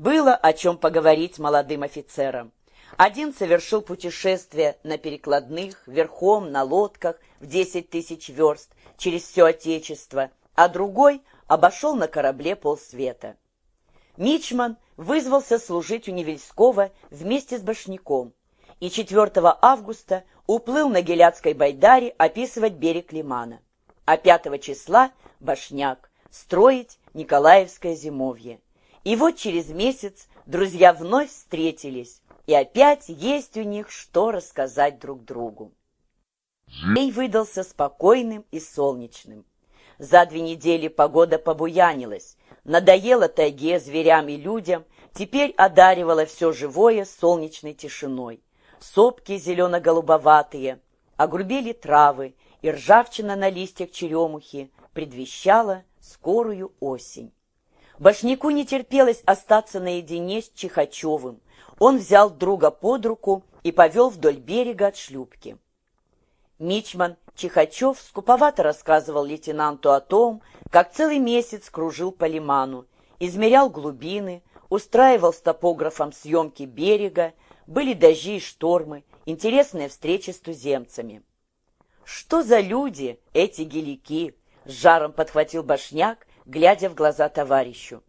Было о чем поговорить молодым офицерам. Один совершил путешествие на перекладных, верхом, на лодках в 10 тысяч верст через все Отечество, а другой обошел на корабле полсвета. Мичман вызвался служить у Невельского вместе с Башняком и 4 августа уплыл на Геляцкой Байдаре описывать берег Лимана, а 5 числа Башняк строить Николаевское зимовье. И вот через месяц друзья вновь встретились, и опять есть у них что рассказать друг другу. День выдался спокойным и солнечным. За две недели погода побуянилась, надоела тайге, зверям и людям, теперь одаривала все живое солнечной тишиной. Сопки зелено-голубоватые, огрубели травы, и ржавчина на листьях черемухи предвещала скорую осень. Башняку не терпелось остаться наедине с Чихачевым. Он взял друга под руку и повел вдоль берега от шлюпки. Мичман Чихачев скуповато рассказывал лейтенанту о том, как целый месяц кружил по лиману, измерял глубины, устраивал с топографом съемки берега, были дожди и штормы, интересные встречи с туземцами. «Что за люди, эти гелики?» — с жаром подхватил башняк, глядя в глаза товарищу.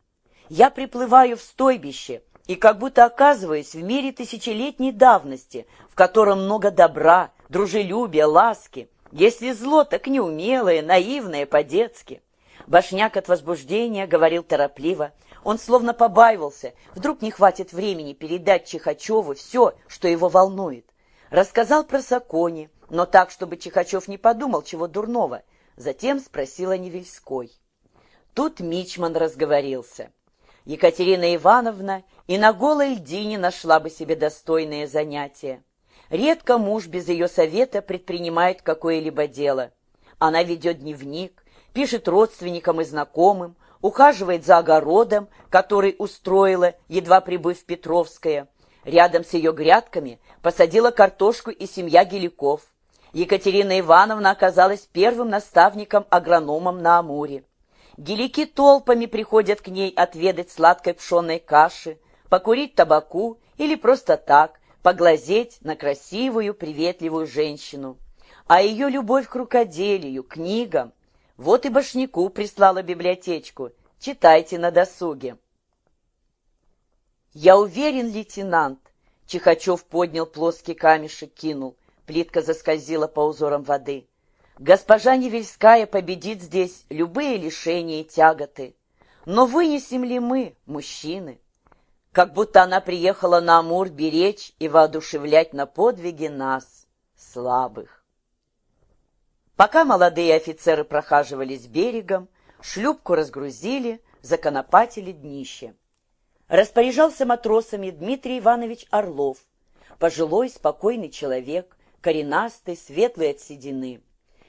«Я приплываю в стойбище и как будто оказываюсь в мире тысячелетней давности, в котором много добра, дружелюбия, ласки, если зло, так неумелое, наивное, по-детски. Башняк от возбуждения говорил торопливо. Он словно побаивался. Вдруг не хватит времени передать Чихачеву все, что его волнует. Рассказал про Сакони, но так, чтобы Чихачев не подумал чего дурного. Затем спросил о Невельской. Тут Мичман разговорился. Екатерина Ивановна и на голой льдине нашла бы себе достойное занятие. Редко муж без ее совета предпринимает какое-либо дело. Она ведет дневник, пишет родственникам и знакомым, ухаживает за огородом, который устроила, едва прибыв в Петровское. Рядом с ее грядками посадила картошку и семья геликов. Екатерина Ивановна оказалась первым наставником-агрономом на Амуре. Гелики толпами приходят к ней отведать сладкой пшеной каши, покурить табаку или просто так, поглазеть на красивую, приветливую женщину. А ее любовь к рукоделию, книгам. Вот и Башняку прислала библиотечку. Читайте на досуге. Я уверен, лейтенант. Чихачев поднял плоский камешек, кинул. Плитка заскользила по узорам воды. Госпожа Невельская победит здесь любые лишения и тяготы. Но вынесем ли мы, мужчины? как будто она приехала на Амур беречь и воодушевлять на подвиги нас, слабых. Пока молодые офицеры прохаживались берегом, шлюпку разгрузили, законопатили днище. Распоряжался матросами Дмитрий Иванович Орлов, пожилой, спокойный человек, коренастый, светлый от седины.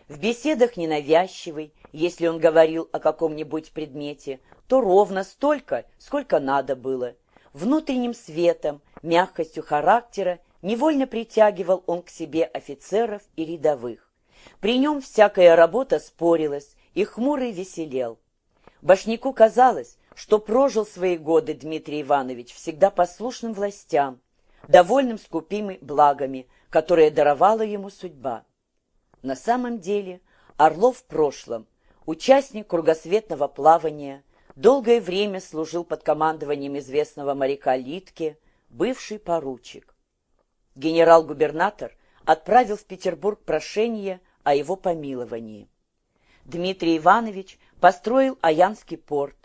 В беседах ненавязчивый, если он говорил о каком-нибудь предмете, то ровно столько, сколько надо было – Внутренним светом, мягкостью характера невольно притягивал он к себе офицеров и рядовых. При нем всякая работа спорилась, и хмурый веселел. Башняку казалось, что прожил свои годы Дмитрий Иванович всегда послушным властям, довольным скупыми благами, которые даровала ему судьба. На самом деле Орлов в прошлом, участник кругосветного плавания, долгое время служил под командованием известного моряка Литке, бывший поручик. Генерал-губернатор отправил в Петербург прошение о его помиловании. Дмитрий Иванович построил Аянский порт,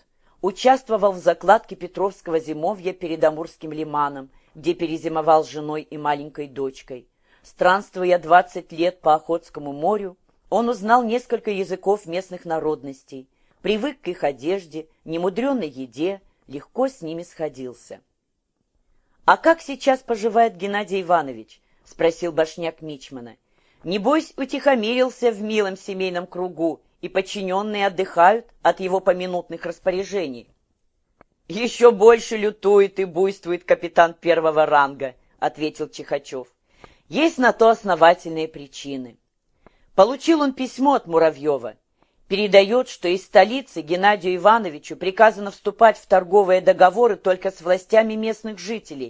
участвовал в закладке Петровского зимовья перед Амурским лиманом, где перезимовал с женой и маленькой дочкой. Странствуя 20 лет по Охотскому морю, он узнал несколько языков местных народностей – привык к их одежде, немудренной еде, легко с ними сходился. «А как сейчас поживает Геннадий Иванович?» — спросил башняк Мичмана. «Небось, утихомирился в милом семейном кругу, и подчиненные отдыхают от его поминутных распоряжений». «Еще больше лютует и буйствует капитан первого ранга», — ответил Чихачев. «Есть на то основательные причины. Получил он письмо от Муравьева» передает, что из столицы Геннадию Ивановичу приказано вступать в торговые договоры только с властями местных жителей,